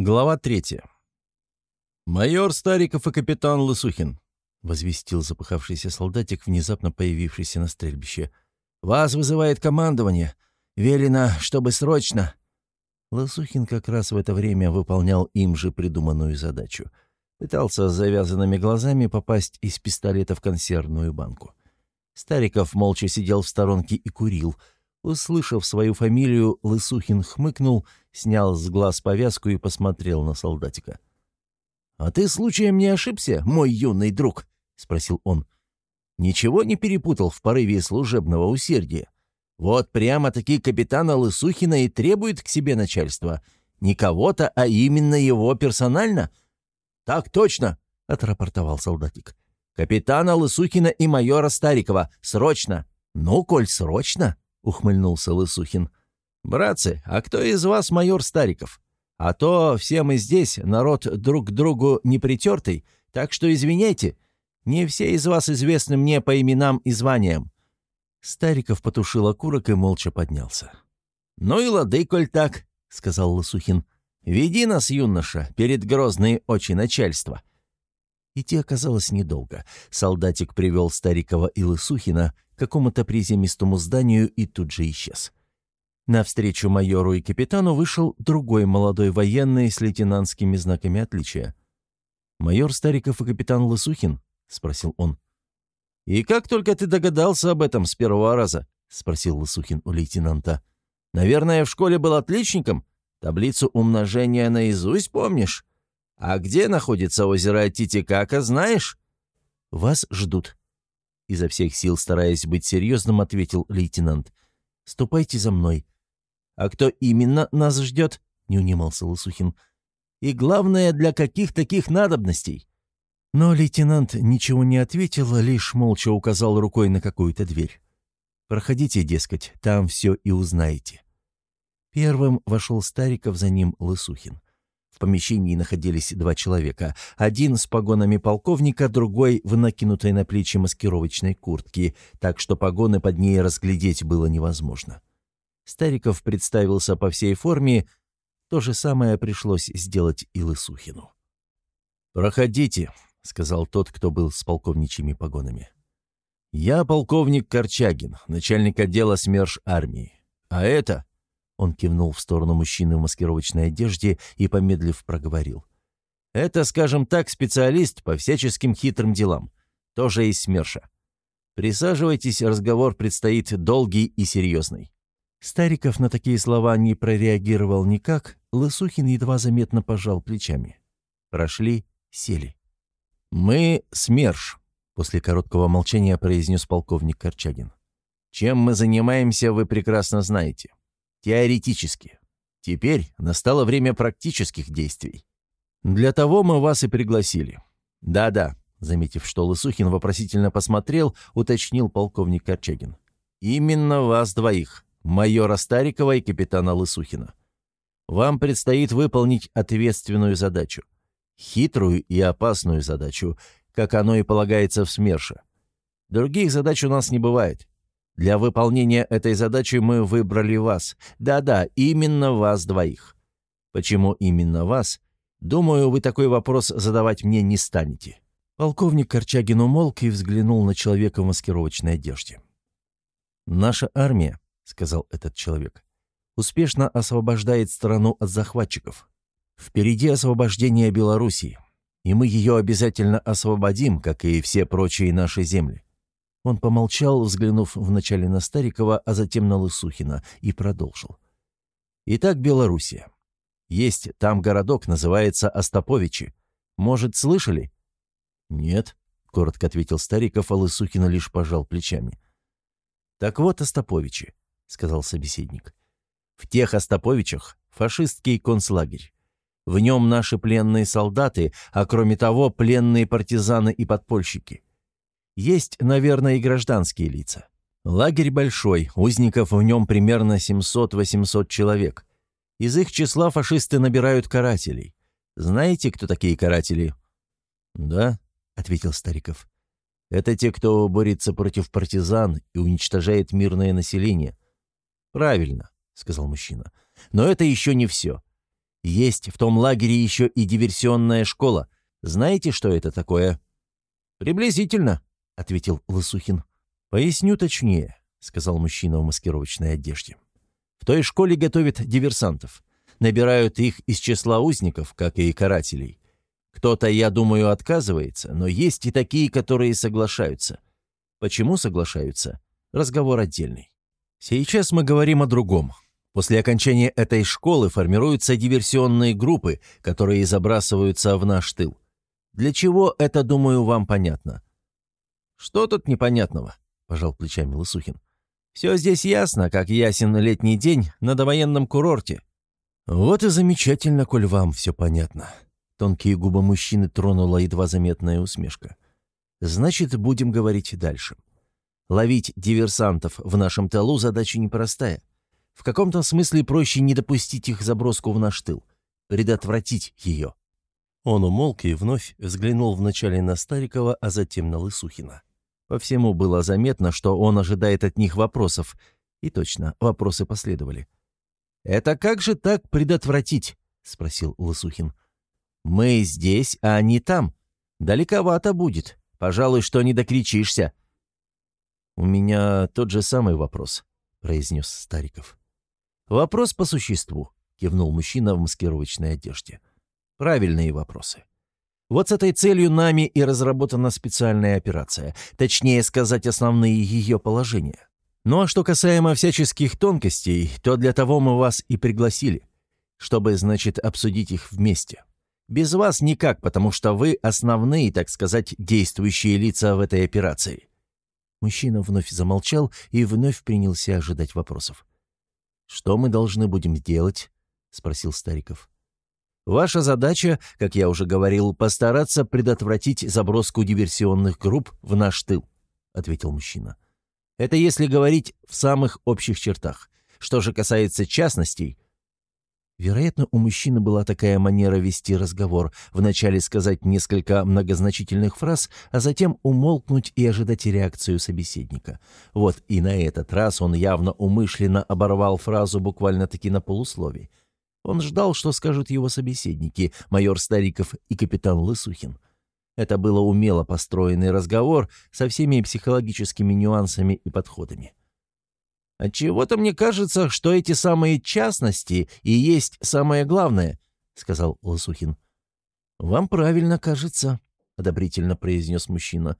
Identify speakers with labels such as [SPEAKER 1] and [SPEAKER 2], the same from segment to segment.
[SPEAKER 1] Глава третья. «Майор Стариков и капитан Лысухин», — возвестил запыхавшийся солдатик, внезапно появившийся на стрельбище. «Вас вызывает командование. Велено, чтобы срочно...» Лысухин как раз в это время выполнял им же придуманную задачу. Пытался с завязанными глазами попасть из пистолета в консервную банку. Стариков молча сидел в сторонке и курил — Услышав свою фамилию, Лысухин хмыкнул, снял с глаз повязку и посмотрел на солдатика. «А ты случаем не ошибся, мой юный друг?» — спросил он. «Ничего не перепутал в порыве служебного усердия? Вот прямо-таки капитана Лысухина и требует к себе начальство. Не кого-то, а именно его персонально?» «Так точно!» — отрапортовал солдатик. «Капитана Лысухина и майора Старикова. Срочно!» «Ну, коль срочно!» — ухмыльнулся Лысухин. «Братцы, а кто из вас майор Стариков? А то все мы здесь, народ друг к другу не притертый, так что извиняйте, не все из вас известны мне по именам и званиям». Стариков потушил окурок и молча поднялся. «Ну и лады, коль так», — сказал Лысухин. «Веди нас, юноша, перед грозные очи начальства». Идти оказалось недолго. Солдатик привел Старикова и Лысухина какому-то приземистому зданию и тут же исчез. Навстречу майору и капитану вышел другой молодой военный с лейтенантскими знаками отличия. «Майор Стариков и капитан Лысухин?» — спросил он. «И как только ты догадался об этом с первого раза?» — спросил Лысухин у лейтенанта. «Наверное, в школе был отличником? Таблицу умножения наизусть помнишь?» «А где находится озеро Титикака, знаешь?» «Вас ждут», — изо всех сил стараясь быть серьезным, ответил лейтенант. «Ступайте за мной». «А кто именно нас ждет?» — не унимался Лысухин. «И главное, для каких таких надобностей?» Но лейтенант ничего не ответил, лишь молча указал рукой на какую-то дверь. «Проходите, дескать, там все и узнаете». Первым вошел Стариков, за ним Лысухин. В помещении находились два человека. Один с погонами полковника, другой в накинутой на плечи маскировочной куртке, так что погоны под ней разглядеть было невозможно. Стариков представился по всей форме, то же самое пришлось сделать и Лысухину. «Проходите», — сказал тот, кто был с полковничьими погонами. «Я полковник Корчагин, начальник отдела СМЕРШ армии. А это он кивнул в сторону мужчины в маскировочной одежде и, помедлив, проговорил. «Это, скажем так, специалист по всяческим хитрым делам. Тоже из СМЕРШа. Присаживайтесь, разговор предстоит долгий и серьезный». Стариков на такие слова не прореагировал никак, Лысухин едва заметно пожал плечами. Прошли, сели. «Мы СМЕРШ», — после короткого молчания произнес полковник Корчагин. «Чем мы занимаемся, вы прекрасно знаете. Теоретически. Теперь настало время практических действий. Для того мы вас и пригласили. Да-да, заметив, что Лысухин вопросительно посмотрел, уточнил полковник Корчагин. Именно вас двоих, майора Старикова и капитана Лысухина. Вам предстоит выполнить ответственную задачу. Хитрую и опасную задачу, как оно и полагается в СМЕРШе. Других задач у нас не бывает. Для выполнения этой задачи мы выбрали вас. Да-да, именно вас двоих. Почему именно вас? Думаю, вы такой вопрос задавать мне не станете». Полковник Корчагин умолк и взглянул на человека в маскировочной одежде. «Наша армия», — сказал этот человек, — «успешно освобождает страну от захватчиков. Впереди освобождение Белоруссии, и мы ее обязательно освободим, как и все прочие наши земли. Он помолчал, взглянув вначале на Старикова, а затем на Лысухина, и продолжил. «Итак, Белоруссия. Есть там городок, называется Остаповичи. Может, слышали?» «Нет», — коротко ответил Стариков, а Лысухина лишь пожал плечами. «Так вот, Остаповичи», — сказал собеседник. «В тех Остаповичах фашистский концлагерь. В нем наши пленные солдаты, а кроме того, пленные партизаны и подпольщики. Есть, наверное, и гражданские лица. Лагерь большой, узников в нем примерно 700-800 человек. Из их числа фашисты набирают карателей. Знаете, кто такие каратели?» «Да», — ответил Стариков. «Это те, кто борется против партизан и уничтожает мирное население». «Правильно», — сказал мужчина. «Но это еще не все. Есть в том лагере еще и диверсионная школа. Знаете, что это такое?» «Приблизительно», — ответил Лысухин. «Поясню точнее», — сказал мужчина в маскировочной одежде. «В той школе готовят диверсантов. Набирают их из числа узников, как и карателей. Кто-то, я думаю, отказывается, но есть и такие, которые соглашаются. Почему соглашаются? Разговор отдельный. Сейчас мы говорим о другом. После окончания этой школы формируются диверсионные группы, которые забрасываются в наш тыл. Для чего это, думаю, вам понятно. «Что тут непонятного?» – пожал плечами Лысухин. «Все здесь ясно, как ясен летний день на довоенном курорте». «Вот и замечательно, коль вам все понятно». Тонкие губы мужчины тронула едва заметная усмешка. «Значит, будем говорить дальше. Ловить диверсантов в нашем тылу задача непростая. В каком-то смысле проще не допустить их заброску в наш тыл, предотвратить ее». Он умолк и вновь взглянул вначале на Старикова, а затем на Лысухина. По всему было заметно, что он ожидает от них вопросов. И точно, вопросы последовали. «Это как же так предотвратить?» — спросил Лысухин. Мы здесь, а они там. Далековато будет. Пожалуй, что не докричишься». «У меня тот же самый вопрос», — произнес Стариков. «Вопрос по существу», — кивнул мужчина в маскировочной одежде. «Правильные вопросы. Вот с этой целью нами и разработана специальная операция, точнее сказать, основные ее положения. Ну а что касаемо всяческих тонкостей, то для того мы вас и пригласили, чтобы, значит, обсудить их вместе. Без вас никак, потому что вы основные, так сказать, действующие лица в этой операции». Мужчина вновь замолчал и вновь принялся ожидать вопросов. «Что мы должны будем делать?» — спросил Стариков. «Ваша задача, как я уже говорил, постараться предотвратить заброску диверсионных групп в наш тыл», — ответил мужчина. «Это если говорить в самых общих чертах. Что же касается частностей, Вероятно, у мужчины была такая манера вести разговор, вначале сказать несколько многозначительных фраз, а затем умолкнуть и ожидать реакцию собеседника. Вот и на этот раз он явно умышленно оборвал фразу буквально-таки на полусловии. Он ждал, что скажут его собеседники, майор Стариков и капитан Лысухин. Это было умело построенный разговор со всеми психологическими нюансами и подходами. «Отчего-то мне кажется, что эти самые частности и есть самое главное», — сказал Лосухин. «Вам правильно кажется», — одобрительно произнес мужчина.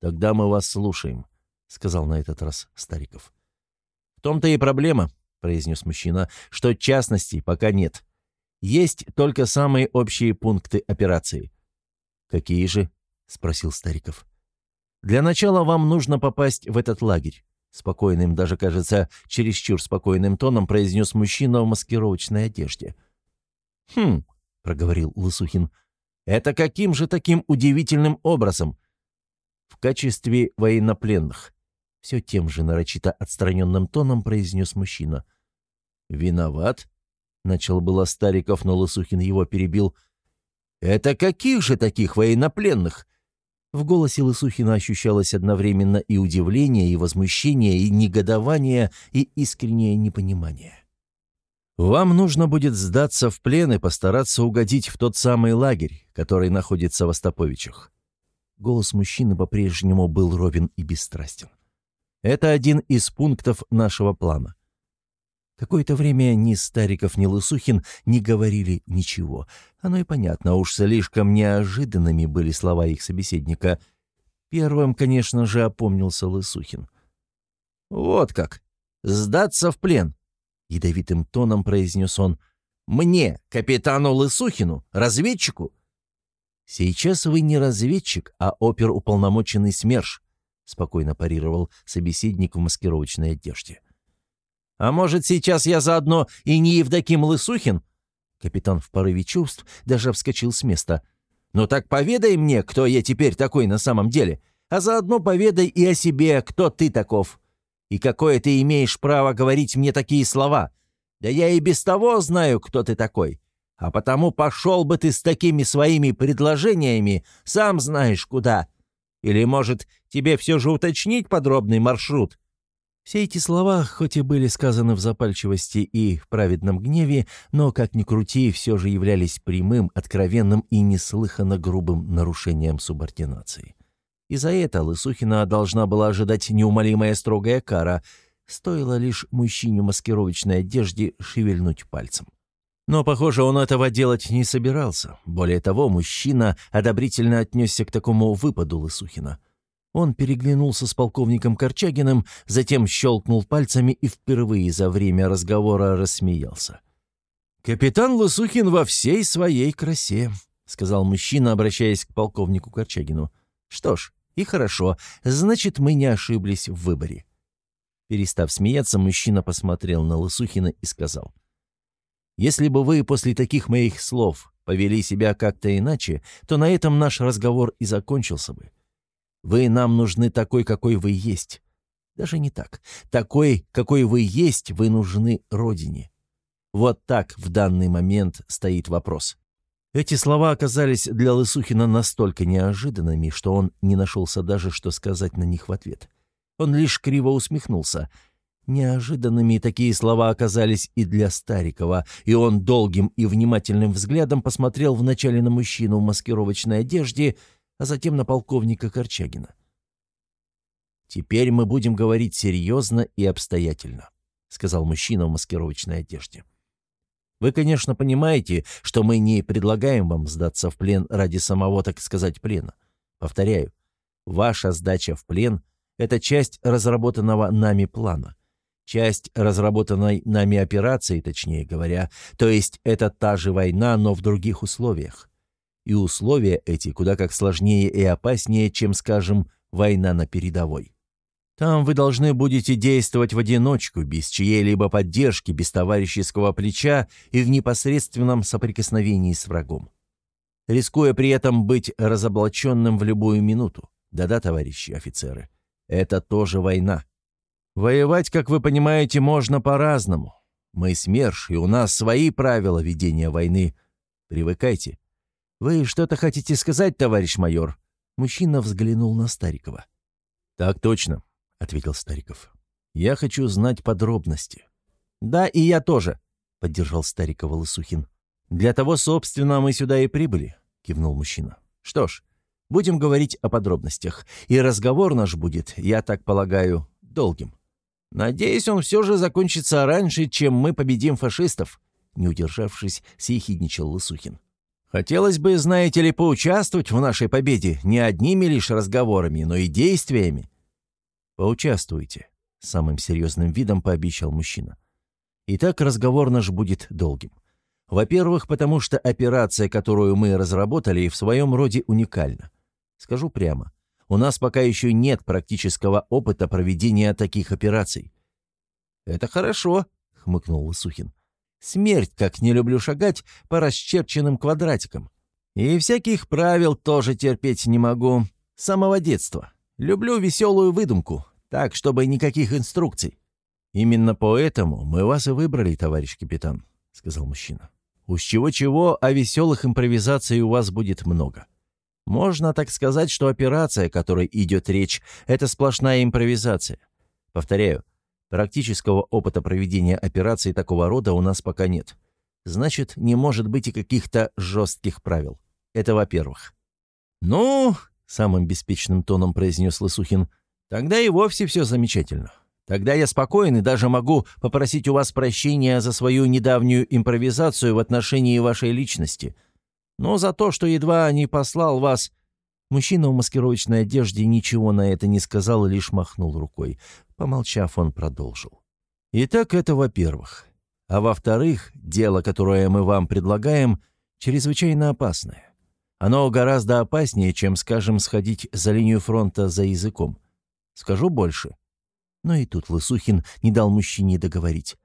[SPEAKER 1] «Тогда мы вас слушаем», — сказал на этот раз Стариков. «В том-то и проблема», — произнес мужчина, — «что частностей пока нет. Есть только самые общие пункты операции». «Какие же?» — спросил Стариков. «Для начала вам нужно попасть в этот лагерь. Спокойным, даже, кажется, чересчур спокойным тоном произнес мужчина в маскировочной одежде. «Хм», — проговорил Лысухин, — «это каким же таким удивительным образом?» «В качестве военнопленных», — все тем же нарочито отстраненным тоном произнес мужчина. «Виноват?» — начал было Стариков, но Лысухин его перебил. «Это каких же таких военнопленных?» В голосе Лысухина ощущалось одновременно и удивление, и возмущение, и негодование, и искреннее непонимание. «Вам нужно будет сдаться в плен и постараться угодить в тот самый лагерь, который находится в Остаповичах». Голос мужчины по-прежнему был ровен и бесстрастен. «Это один из пунктов нашего плана. Какое-то время ни Стариков, ни Лысухин не говорили ничего. Оно и понятно, уж слишком неожиданными были слова их собеседника. Первым, конечно же, опомнился Лысухин. «Вот как! Сдаться в плен!» — ядовитым тоном произнес он. «Мне, капитану Лысухину, разведчику?» «Сейчас вы не разведчик, а оперуполномоченный СМЕРШ», — спокойно парировал собеседник в маскировочной одежде. А может, сейчас я заодно и не Евдоким Лысухин?» Капитан в порыве чувств даже вскочил с места. «Ну так поведай мне, кто я теперь такой на самом деле, а заодно поведай и о себе, кто ты таков. И какое ты имеешь право говорить мне такие слова? Да я и без того знаю, кто ты такой. А потому пошел бы ты с такими своими предложениями, сам знаешь куда. Или, может, тебе все же уточнить подробный маршрут?» Все эти слова, хоть и были сказаны в запальчивости и в праведном гневе, но, как ни крути, все же являлись прямым, откровенным и неслыханно грубым нарушением субординации. И за это Лысухина должна была ожидать неумолимая строгая кара, стоило лишь мужчине маскировочной одежде шевельнуть пальцем. Но, похоже, он этого делать не собирался. Более того, мужчина одобрительно отнесся к такому выпаду Лысухина. Он переглянулся с полковником Корчагиным, затем щелкнул пальцами и впервые за время разговора рассмеялся. «Капитан Лысухин во всей своей красе», — сказал мужчина, обращаясь к полковнику Корчагину. «Что ж, и хорошо, значит, мы не ошиблись в выборе». Перестав смеяться, мужчина посмотрел на Лысухина и сказал. «Если бы вы после таких моих слов повели себя как-то иначе, то на этом наш разговор и закончился бы. Вы нам нужны такой, какой вы есть. Даже не так. Такой, какой вы есть, вы нужны Родине. Вот так в данный момент стоит вопрос. Эти слова оказались для Лысухина настолько неожиданными, что он не нашелся даже, что сказать на них в ответ. Он лишь криво усмехнулся. Неожиданными такие слова оказались и для Старикова, и он долгим и внимательным взглядом посмотрел вначале на мужчину в маскировочной одежде, а затем на полковника Корчагина. «Теперь мы будем говорить серьезно и обстоятельно», — сказал мужчина в маскировочной одежде. «Вы, конечно, понимаете, что мы не предлагаем вам сдаться в плен ради самого, так сказать, плена. Повторяю, ваша сдача в плен — это часть разработанного нами плана, часть разработанной нами операции, точнее говоря, то есть это та же война, но в других условиях и условия эти куда как сложнее и опаснее, чем, скажем, война на передовой. Там вы должны будете действовать в одиночку, без чьей-либо поддержки, без товарищеского плеча и в непосредственном соприкосновении с врагом. Рискуя при этом быть разоблаченным в любую минуту. Да-да, товарищи офицеры, это тоже война. Воевать, как вы понимаете, можно по-разному. Мы СМЕРШ, и у нас свои правила ведения войны. Привыкайте. «Вы что-то хотите сказать, товарищ майор?» Мужчина взглянул на Старикова. «Так точно», — ответил Стариков. «Я хочу знать подробности». «Да, и я тоже», — поддержал Старикова Лысухин. «Для того, собственно, мы сюда и прибыли», — кивнул мужчина. «Что ж, будем говорить о подробностях, и разговор наш будет, я так полагаю, долгим. Надеюсь, он все же закончится раньше, чем мы победим фашистов», — не удержавшись, съехидничал Лысухин. Хотелось бы, знаете ли, поучаствовать в нашей победе не одними лишь разговорами, но и действиями». «Поучаствуйте», — самым серьезным видом пообещал мужчина. «Итак, разговор наш будет долгим. Во-первых, потому что операция, которую мы разработали, в своем роде уникальна. Скажу прямо, у нас пока еще нет практического опыта проведения таких операций». «Это хорошо», — хмыкнул Лысухин. Смерть, как не люблю шагать по расчерченным квадратикам. И всяких правил тоже терпеть не могу. С самого детства. Люблю веселую выдумку, так, чтобы никаких инструкций. «Именно поэтому мы вас и выбрали, товарищ капитан», — сказал мужчина. «Уж чего-чего, а веселых импровизаций у вас будет много. Можно так сказать, что операция, о которой идет речь, это сплошная импровизация. Повторяю, Практического опыта проведения операций такого рода у нас пока нет. Значит, не может быть и каких-то жестких правил. Это во-первых. «Ну», — самым беспечным тоном произнес Лысухин, — «тогда и вовсе все замечательно. Тогда я спокоен и даже могу попросить у вас прощения за свою недавнюю импровизацию в отношении вашей личности. Но за то, что едва не послал вас Мужчина в маскировочной одежде ничего на это не сказал лишь махнул рукой. Помолчав, он продолжил. «Итак, это во-первых. А во-вторых, дело, которое мы вам предлагаем, чрезвычайно опасное. Оно гораздо опаснее, чем, скажем, сходить за линию фронта за языком. Скажу больше». Но и тут Лысухин не дал мужчине договорить.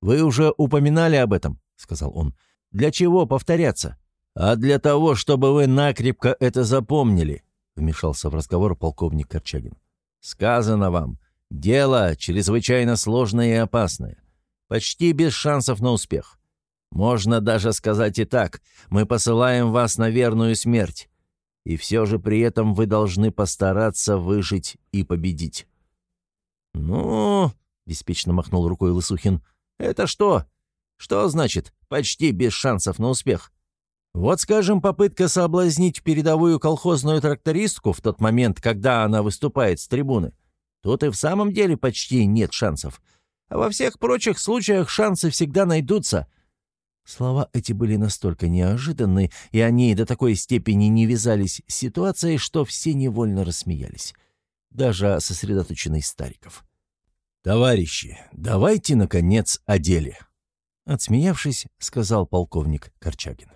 [SPEAKER 1] «Вы уже упоминали об этом», — сказал он. «Для чего повторяться? «А для того, чтобы вы накрепко это запомнили», — вмешался в разговор полковник Корчагин. «Сказано вам, дело чрезвычайно сложное и опасное. Почти без шансов на успех. Можно даже сказать и так, мы посылаем вас на верную смерть. И все же при этом вы должны постараться выжить и победить». «Ну...» — беспечно махнул рукой Лысухин. «Это что? Что значит «почти без шансов на успех»? Вот, скажем, попытка соблазнить передовую колхозную трактористку в тот момент, когда она выступает с трибуны. Тут и в самом деле почти нет шансов. А во всех прочих случаях шансы всегда найдутся. Слова эти были настолько неожиданны, и они до такой степени не вязались с ситуацией, что все невольно рассмеялись. Даже сосредоточенный Стариков. «Товарищи, давайте, наконец, о деле», — отсмеявшись, сказал полковник Корчагин.